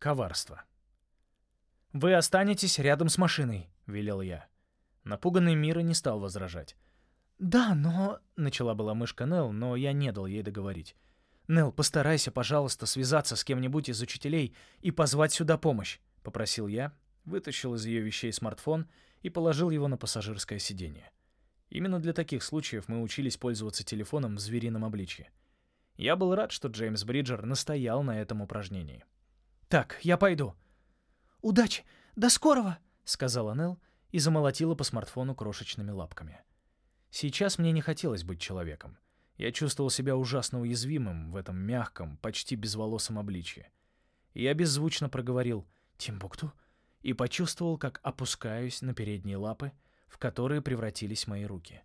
Коварство. «Вы останетесь рядом с машиной», — велел я. Напуганный Мира не стал возражать. «Да, но...» — начала была мышка Нелл, но я не дал ей договорить. «Нелл, постарайся, пожалуйста, связаться с кем-нибудь из учителей и позвать сюда помощь», — попросил я, вытащил из ее вещей смартфон и положил его на пассажирское сиденье. Именно для таких случаев мы учились пользоваться телефоном в зверином обличье. Я был рад, что Джеймс Бриджер настоял на этом упражнении. «Так, я пойду». «Удачи! До скорого!» — сказала Нелл и замолотила по смартфону крошечными лапками. Сейчас мне не хотелось быть человеком. Я чувствовал себя ужасно уязвимым в этом мягком, почти безволосом обличье. Я беззвучно проговорил «Тимбукту» и почувствовал, как опускаюсь на передние лапы, в которые превратились мои руки.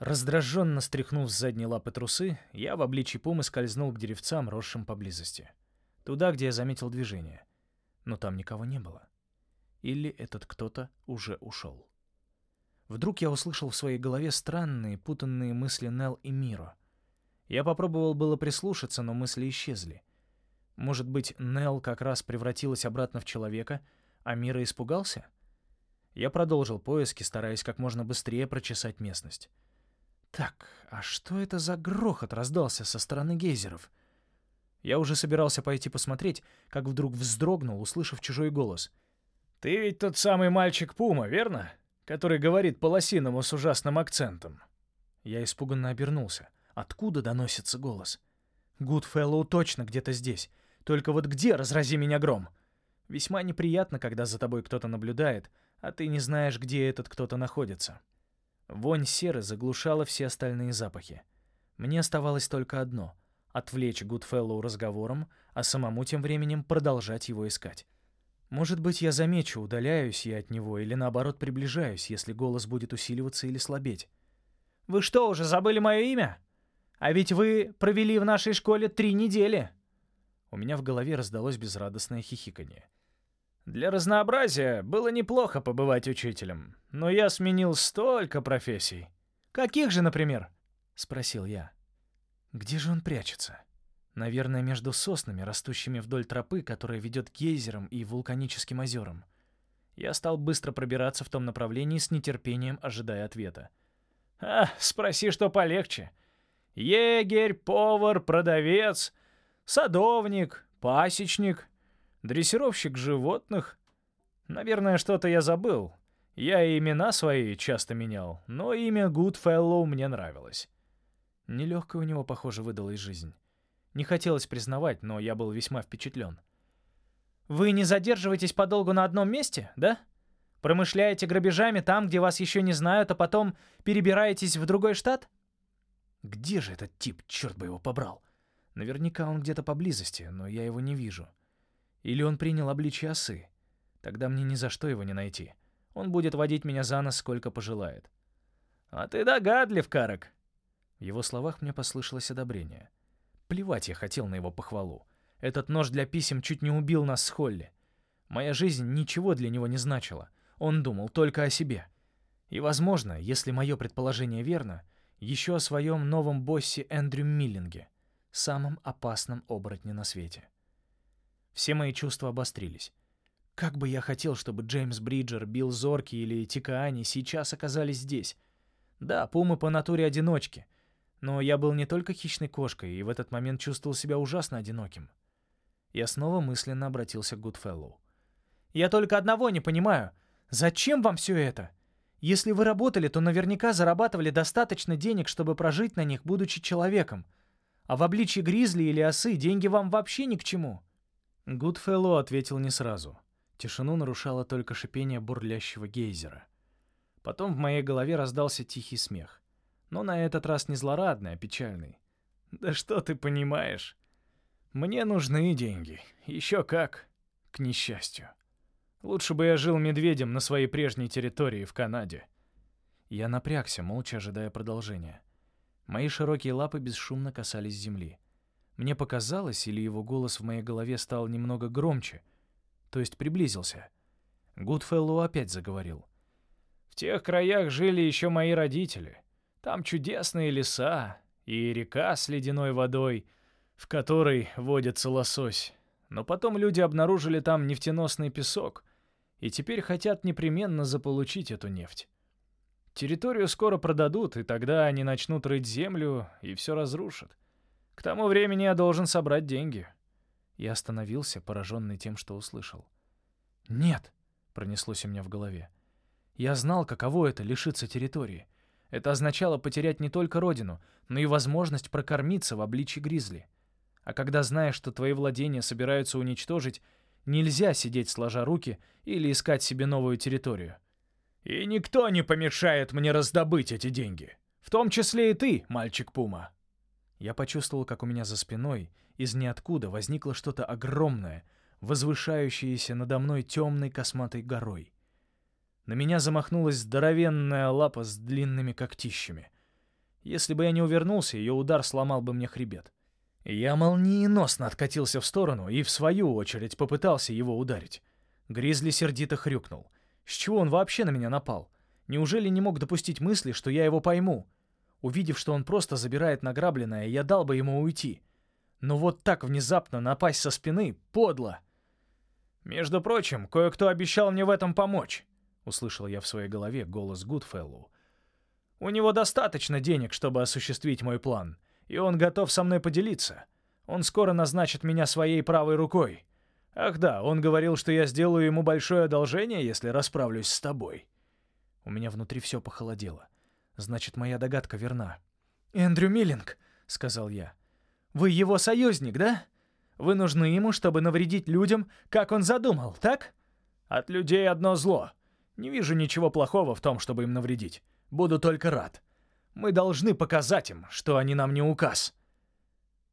Раздраженно стряхнув с задней лапы трусы, я в обличье пумы скользнул к деревцам, росшим поблизости. Туда, где я заметил движение. Но там никого не было. Или этот кто-то уже ушел. Вдруг я услышал в своей голове странные, путанные мысли Нел и Миро. Я попробовал было прислушаться, но мысли исчезли. Может быть, Нел как раз превратилась обратно в человека, а Мира испугался? Я продолжил поиски, стараясь как можно быстрее прочесать местность. Так, а что это за грохот раздался со стороны гейзеров? Я уже собирался пойти посмотреть, как вдруг вздрогнул, услышав чужой голос. «Ты ведь тот самый мальчик Пума, верно?» который говорит по-лосиному с ужасным акцентом. Я испуганно обернулся. Откуда доносится голос? Гудфеллоу точно где-то здесь. Только вот где, разрази меня гром? Весьма неприятно, когда за тобой кто-то наблюдает, а ты не знаешь, где этот кто-то находится. Вонь серы заглушала все остальные запахи. Мне оставалось только одно — отвлечь Гудфеллоу разговором, а самому тем временем продолжать его искать. Может быть, я замечу, удаляюсь я от него или наоборот приближаюсь, если голос будет усиливаться или слабеть. «Вы что, уже забыли мое имя? А ведь вы провели в нашей школе три недели!» У меня в голове раздалось безрадостное хихиканье. Для разнообразия было неплохо побывать учителем, но я сменил столько профессий. «Каких же, например?» — спросил я. «Где же он прячется?» Наверное, между соснами, растущими вдоль тропы, которая ведет к гейзерам и вулканическим озерам. Я стал быстро пробираться в том направлении с нетерпением, ожидая ответа. «А, спроси, что полегче. Егерь, повар, продавец, садовник, пасечник, дрессировщик животных. Наверное, что-то я забыл. Я и имена свои часто менял, но имя Гудфеллоу мне нравилось». Нелегкая у него, похоже, выдалась жизнь. Не хотелось признавать, но я был весьма впечатлен. «Вы не задерживаетесь подолгу на одном месте, да? Промышляете грабежами там, где вас еще не знают, а потом перебираетесь в другой штат?» «Где же этот тип, черт бы его побрал? Наверняка он где-то поблизости, но я его не вижу. Или он принял обличие осы. Тогда мне ни за что его не найти. Он будет водить меня за нос, сколько пожелает». «А ты догадлив, Карак!» В его словах мне послышалось одобрение. Плевать я хотел на его похвалу. Этот нож для писем чуть не убил нас с Холли. Моя жизнь ничего для него не значила. Он думал только о себе. И, возможно, если мое предположение верно, еще о своем новом боссе Эндрю Миллинге, самом опасном оборотне на свете. Все мои чувства обострились. Как бы я хотел, чтобы Джеймс Бриджер, Билл Зорки или Тикаани сейчас оказались здесь. Да, пумы по натуре одиночки, но я был не только хищной кошкой и в этот момент чувствовал себя ужасно одиноким. Я снова мысленно обратился к Гудфеллоу. «Я только одного не понимаю. Зачем вам все это? Если вы работали, то наверняка зарабатывали достаточно денег, чтобы прожить на них, будучи человеком. А в обличье гризли или осы деньги вам вообще ни к чему». Гудфеллоу ответил не сразу. Тишину нарушало только шипение бурлящего гейзера. Потом в моей голове раздался тихий смех но на этот раз не злорадный, а печальный. «Да что ты понимаешь? Мне нужны деньги. Еще как. К несчастью. Лучше бы я жил медведем на своей прежней территории в Канаде». Я напрягся, молча ожидая продолжения. Мои широкие лапы бесшумно касались земли. Мне показалось, или его голос в моей голове стал немного громче, то есть приблизился. Гудфеллоу опять заговорил. «В тех краях жили еще мои родители. Там чудесные леса и река с ледяной водой, в которой водится лосось. Но потом люди обнаружили там нефтеносный песок и теперь хотят непременно заполучить эту нефть. Территорию скоро продадут, и тогда они начнут рыть землю и все разрушат. К тому времени я должен собрать деньги. Я остановился, пораженный тем, что услышал. «Нет», — пронеслось у меня в голове. «Я знал, каково это — лишиться территории. Это означало потерять не только родину, но и возможность прокормиться в обличье гризли. А когда знаешь, что твои владения собираются уничтожить, нельзя сидеть сложа руки или искать себе новую территорию. И никто не помешает мне раздобыть эти деньги. В том числе и ты, мальчик Пума. Я почувствовал, как у меня за спиной из ниоткуда возникло что-то огромное, возвышающееся надо мной темной косматой горой. На меня замахнулась здоровенная лапа с длинными когтищами. Если бы я не увернулся, ее удар сломал бы мне хребет. Я молниеносно откатился в сторону и, в свою очередь, попытался его ударить. Гризли сердито хрюкнул. С чего он вообще на меня напал? Неужели не мог допустить мысли, что я его пойму? Увидев, что он просто забирает награбленное, я дал бы ему уйти. Но вот так внезапно напасть со спины — подло. «Между прочим, кое-кто обещал мне в этом помочь», — услышал я в своей голове голос Гудфеллоу. «У него достаточно денег, чтобы осуществить мой план, и он готов со мной поделиться. Он скоро назначит меня своей правой рукой. Ах да, он говорил, что я сделаю ему большое одолжение, если расправлюсь с тобой. У меня внутри все похолодело. Значит, моя догадка верна. «Эндрю Миллинг», — сказал я. «Вы его союзник, да? Вы нужны ему, чтобы навредить людям, как он задумал, так?» «От людей одно зло. Не вижу ничего плохого в том, чтобы им навредить. Буду только рад. Мы должны показать им, что они нам не указ».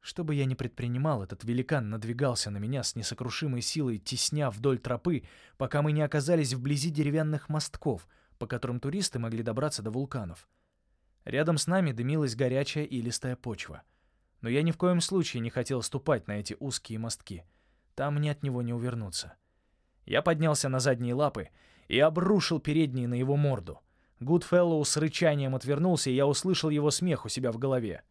Что бы я ни предпринимал, этот великан надвигался на меня с несокрушимой силой, тесня вдоль тропы, пока мы не оказались вблизи деревянных мостков, по которым туристы могли добраться до вулканов. Рядом с нами дымилась горячая илистая почва. Но я ни в коем случае не хотел ступать на эти узкие мостки. Там мне от него не увернуться. Я поднялся на задние лапы и обрушил передние на его морду. Гудфеллоу с рычанием отвернулся, и я услышал его смех у себя в голове.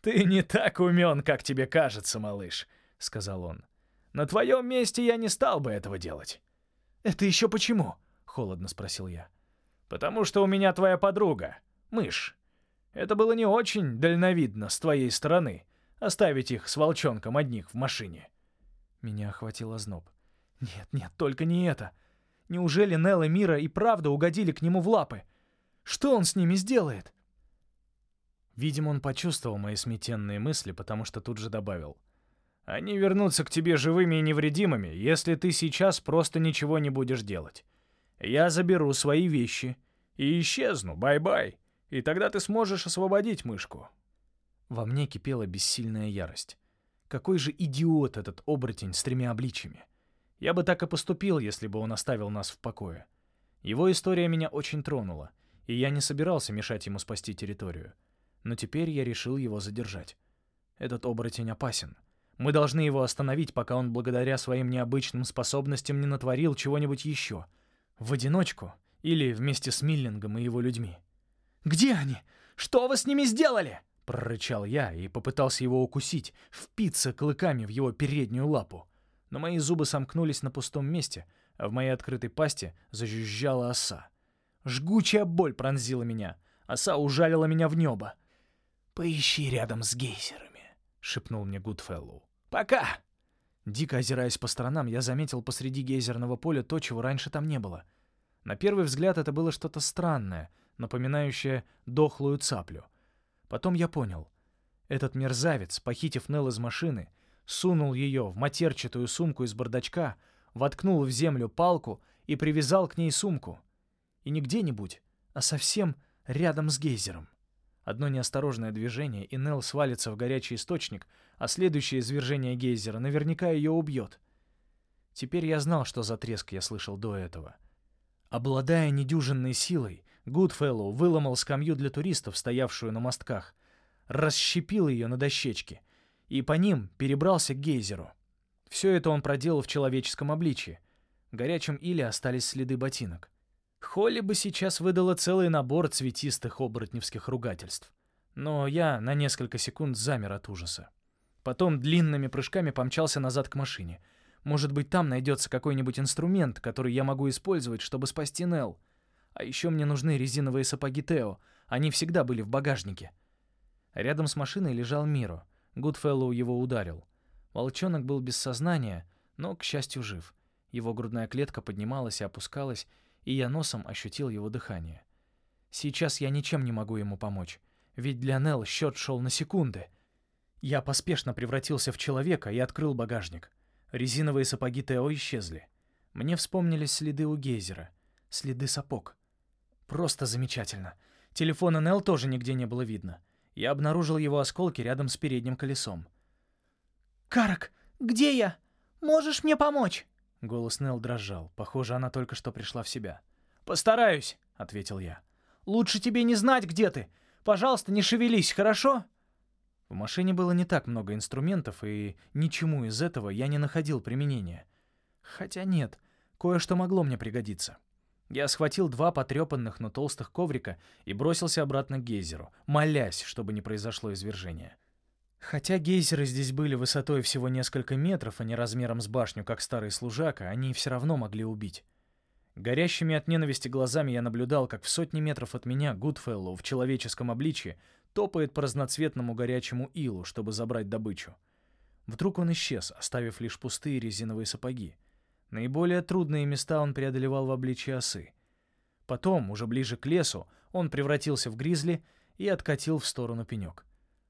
«Ты не так умен, как тебе кажется, малыш», — сказал он. «На твоем месте я не стал бы этого делать». «Это еще почему?» — холодно спросил я. «Потому что у меня твоя подруга, мышь. Это было не очень дальновидно с твоей стороны, оставить их с волчонком одних в машине». Меня охватил озноб. «Нет, нет, только не это. Неужели Нелл и Мира и правда угодили к нему в лапы? Что он с ними сделает?» Видимо, он почувствовал мои сметенные мысли, потому что тут же добавил. «Они вернутся к тебе живыми и невредимыми, если ты сейчас просто ничего не будешь делать. Я заберу свои вещи и исчезну, bye-bye, и тогда ты сможешь освободить мышку». Во мне кипела бессильная ярость. Какой же идиот этот оборотень с тремя обличьями. Я бы так и поступил, если бы он оставил нас в покое. Его история меня очень тронула, и я не собирался мешать ему спасти территорию но теперь я решил его задержать. Этот оборотень опасен. Мы должны его остановить, пока он благодаря своим необычным способностям не натворил чего-нибудь еще. В одиночку или вместе с Миллингом и его людьми. «Где они? Что вы с ними сделали?» — прорычал я и попытался его укусить, впиться клыками в его переднюю лапу. Но мои зубы сомкнулись на пустом месте, а в моей открытой пасти зажужжала оса. Жгучая боль пронзила меня. Оса ужалила меня в небо. «Поищи рядом с гейзерами», — шепнул мне Гудфеллоу. «Пока!» Дико озираясь по сторонам, я заметил посреди гейзерного поля то, чего раньше там не было. На первый взгляд это было что-то странное, напоминающее дохлую цаплю. Потом я понял. Этот мерзавец, похитив Нелл из машины, сунул ее в матерчатую сумку из бардачка, воткнул в землю палку и привязал к ней сумку. И не где-нибудь, а совсем рядом с гейзером. Одно неосторожное движение, и Нелл свалится в горячий источник, а следующее извержение гейзера наверняка ее убьет. Теперь я знал, что за треск я слышал до этого. Обладая недюжинной силой, Гудфеллоу выломал скамью для туристов, стоявшую на мостках, расщепил ее на дощечки и по ним перебрался к гейзеру. Все это он проделал в человеческом обличье. В горячем иле остались следы ботинок. Холли бы сейчас выдала целый набор цветистых оборотневских ругательств. Но я на несколько секунд замер от ужаса. Потом длинными прыжками помчался назад к машине. Может быть, там найдется какой-нибудь инструмент, который я могу использовать, чтобы спасти Нелл. А еще мне нужны резиновые сапоги Тео. Они всегда были в багажнике. Рядом с машиной лежал Миро. Гудфеллоу его ударил. Волчонок был без сознания, но, к счастью, жив. Его грудная клетка поднималась и опускалась, и я носом ощутил его дыхание. Сейчас я ничем не могу ему помочь, ведь для Нелл счет шел на секунды. Я поспешно превратился в человека и открыл багажник. Резиновые сапоги Тео исчезли. Мне вспомнились следы у гейзера, следы сапог. Просто замечательно. Телефона Нелл тоже нигде не было видно. Я обнаружил его осколки рядом с передним колесом. «Карак, где я? Можешь мне помочь?» Голос Нелл дрожал. Похоже, она только что пришла в себя. «Постараюсь», — ответил я. «Лучше тебе не знать, где ты. Пожалуйста, не шевелись, хорошо?» В машине было не так много инструментов, и ничему из этого я не находил применения. Хотя нет, кое-что могло мне пригодиться. Я схватил два потрепанных, но толстых коврика и бросился обратно к гейзеру, молясь, чтобы не произошло извержение. Хотя гейзеры здесь были высотой всего несколько метров, а не размером с башню, как старый служака, они все равно могли убить. Горящими от ненависти глазами я наблюдал, как в сотни метров от меня Гудфеллоу в человеческом обличье топает по разноцветному горячему илу, чтобы забрать добычу. Вдруг он исчез, оставив лишь пустые резиновые сапоги. Наиболее трудные места он преодолевал в обличье осы. Потом, уже ближе к лесу, он превратился в гризли и откатил в сторону пенек.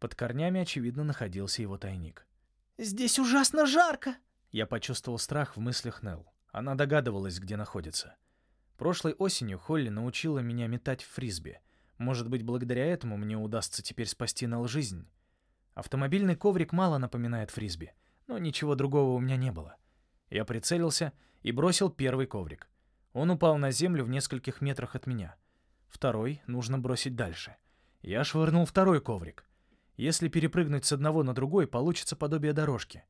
Под корнями, очевидно, находился его тайник. «Здесь ужасно жарко!» Я почувствовал страх в мыслях Нелл. Она догадывалась, где находится. Прошлой осенью Холли научила меня метать в фрисби. Может быть, благодаря этому мне удастся теперь спасти Нелл жизнь. Автомобильный коврик мало напоминает фрисби, но ничего другого у меня не было. Я прицелился и бросил первый коврик. Он упал на землю в нескольких метрах от меня. Второй нужно бросить дальше. Я швырнул второй коврик. Если перепрыгнуть с одного на другой, получится подобие дорожки.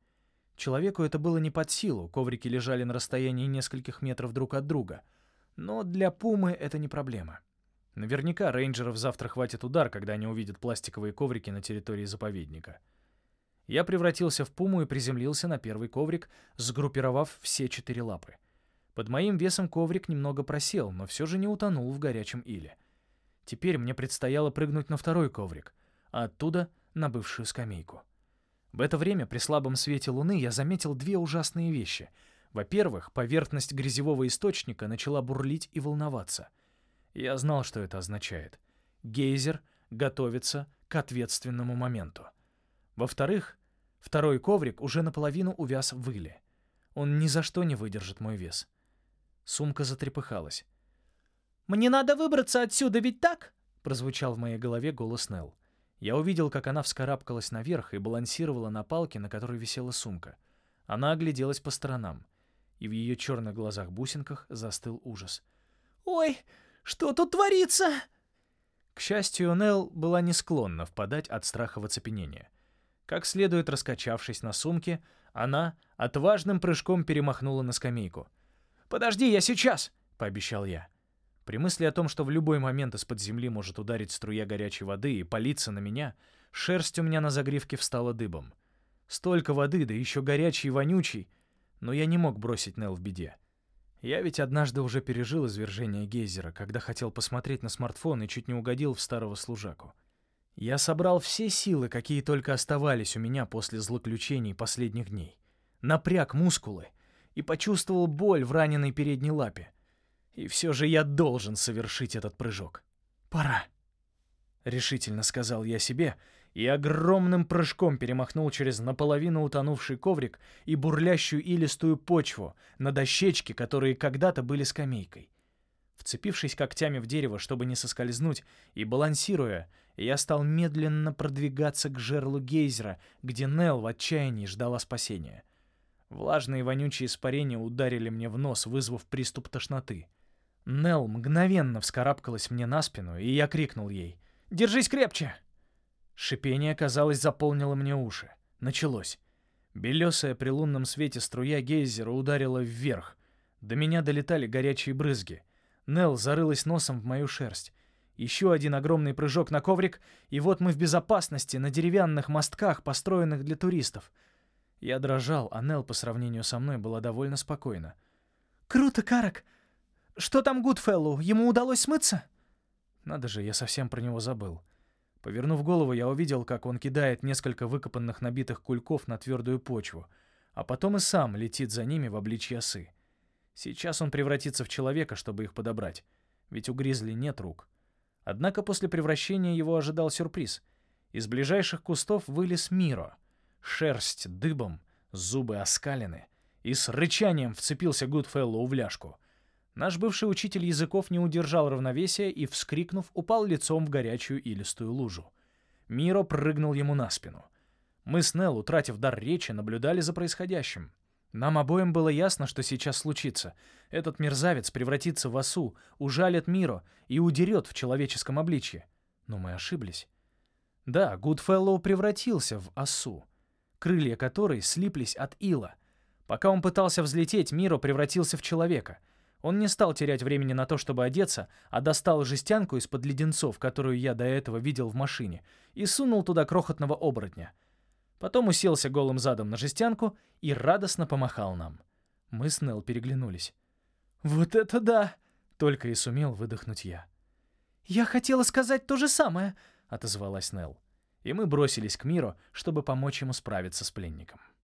Человеку это было не под силу, коврики лежали на расстоянии нескольких метров друг от друга. Но для пумы это не проблема. Наверняка рейнджеров завтра хватит удар, когда они увидят пластиковые коврики на территории заповедника. Я превратился в пуму и приземлился на первый коврик, сгруппировав все четыре лапы. Под моим весом коврик немного просел, но все же не утонул в горячем иле. Теперь мне предстояло прыгнуть на второй коврик, а оттуда — на бывшую скамейку. В это время при слабом свете луны я заметил две ужасные вещи. Во-первых, поверхность грязевого источника начала бурлить и волноваться. Я знал, что это означает. Гейзер готовится к ответственному моменту. Во-вторых, второй коврик уже наполовину увяз в иле. Он ни за что не выдержит мой вес. Сумка затрепыхалась. «Мне надо выбраться отсюда, ведь так?» прозвучал в моей голове голос Нелл. Я увидел, как она вскарабкалась наверх и балансировала на палке, на которой висела сумка. Она огляделась по сторонам, и в ее черных глазах-бусинках застыл ужас. «Ой, что тут творится?» К счастью, Нелл была не склонна впадать от страха в оцепенение. Как следует раскачавшись на сумке, она отважным прыжком перемахнула на скамейку. «Подожди, я сейчас!» — пообещал я. При мысли о том, что в любой момент из-под земли может ударить струя горячей воды и палиться на меня, шерсть у меня на загривке встала дыбом. Столько воды, да еще горячей и вонючей, но я не мог бросить Нелл в беде. Я ведь однажды уже пережил извержение гейзера, когда хотел посмотреть на смартфон и чуть не угодил в старого служаку. Я собрал все силы, какие только оставались у меня после злоключений последних дней. Напряг мускулы и почувствовал боль в раненой передней лапе. И все же я должен совершить этот прыжок. Пора. Решительно сказал я себе и огромным прыжком перемахнул через наполовину утонувший коврик и бурлящую илистую почву на дощечке, которые когда-то были скамейкой. Вцепившись когтями в дерево, чтобы не соскользнуть, и балансируя, я стал медленно продвигаться к жерлу гейзера, где Нел в отчаянии ждала спасения. Влажные вонючие испарения ударили мне в нос, вызвав приступ тошноты. Нел мгновенно вскарабкалась мне на спину, и я крикнул ей «Держись крепче!». Шипение, казалось, заполнило мне уши. Началось. Белесая при лунном свете струя гейзера ударила вверх. До меня долетали горячие брызги — Нел зарылась носом в мою шерсть. Еще один огромный прыжок на коврик, и вот мы в безопасности на деревянных мостках, построенных для туристов. Я дрожал, а Нелл по сравнению со мной была довольно спокойна. «Круто, Карак! Что там Гудфеллоу? Ему удалось смыться?» Надо же, я совсем про него забыл. Повернув голову, я увидел, как он кидает несколько выкопанных набитых кульков на твердую почву, а потом и сам летит за ними в обличье осы. Сейчас он превратится в человека, чтобы их подобрать, ведь у гризли нет рук. Однако после превращения его ожидал сюрприз. Из ближайших кустов вылез Миро. Шерсть дыбом, зубы оскалены, и с рычанием вцепился Гудфеллоу в ляжку. Наш бывший учитель языков не удержал равновесия и, вскрикнув, упал лицом в горячую илистую лужу. Миро прыгнул ему на спину. Мы с Нелл, утратив дар речи, наблюдали за происходящим. Нам обоим было ясно, что сейчас случится. Этот мерзавец превратится в осу, ужалит Миро и удерет в человеческом обличье. Но мы ошиблись. Да, Гудфеллоу превратился в осу, крылья которой слиплись от ила. Пока он пытался взлететь, Миро превратился в человека. Он не стал терять времени на то, чтобы одеться, а достал жестянку из-под леденцов, которую я до этого видел в машине, и сунул туда крохотного оборотня — Потом уселся голым задом на жестянку и радостно помахал нам. Мы с Нелл переглянулись. «Вот это да!» — только и сумел выдохнуть я. «Я хотела сказать то же самое», — отозвалась Нелл. И мы бросились к миру, чтобы помочь ему справиться с пленником.